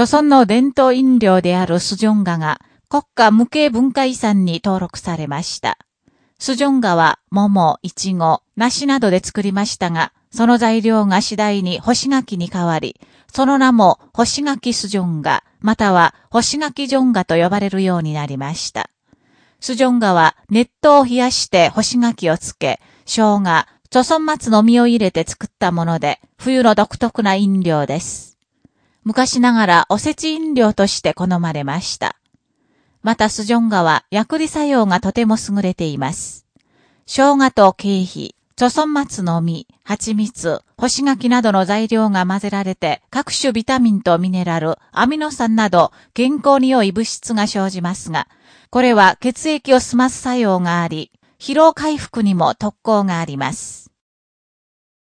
著村の伝統飲料であるスジョンガが国家無形文化遺産に登録されました。スジョンガは桃、イチゴ、梨などで作りましたが、その材料が次第に干し柿に変わり、その名も干し柿スジョンガ、または干し柿ジョンガと呼ばれるようになりました。スジョンガは熱湯を冷やして干し柿をつけ、生姜、貯村松の実を入れて作ったもので、冬の独特な飲料です。昔ながらおせち飲料として好まれました。またスジョンガは薬理作用がとても優れています。生姜と経費、貯村松の実、蜂蜜、干し柿などの材料が混ぜられて各種ビタミンとミネラル、アミノ酸など健康に良い物質が生じますが、これは血液を澄ます作用があり、疲労回復にも特効があります。